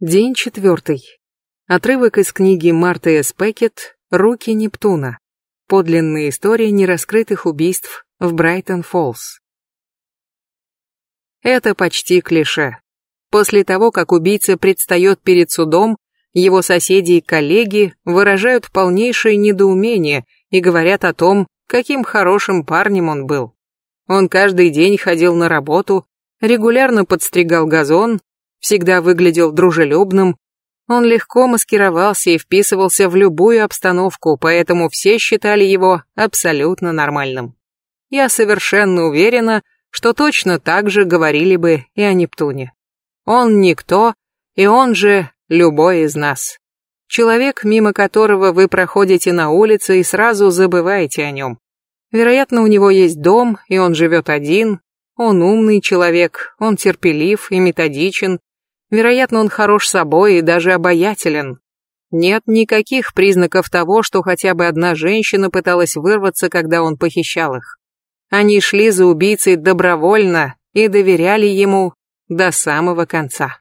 День четвертый. Отрывок из книги Марты С. Пекет «Руки Нептуна». Подлинная история нераскрытых убийств в Брайтон-Фоллс. Это почти клише. После того, как убийца предстает перед судом, его соседи и коллеги выражают полнейшее недоумение и говорят о том, каким хорошим парнем он был. Он каждый день ходил на работу, регулярно подстригал газон, всегда выглядел дружелюбным. Он легко маскировался и вписывался в любую обстановку, поэтому все считали его абсолютно нормальным. Я совершенно уверена, что точно так же говорили бы и о Нептуне. Он никто, и он же любой из нас. Человек, мимо которого вы проходите на улице и сразу забываете о нем. Вероятно, у него есть дом, и он живет один. Он умный человек, он терпелив и методичен, Вероятно, он хорош собой и даже обаятелен. Нет никаких признаков того, что хотя бы одна женщина пыталась вырваться, когда он похищал их. Они шли за убийцей добровольно и доверяли ему до самого конца.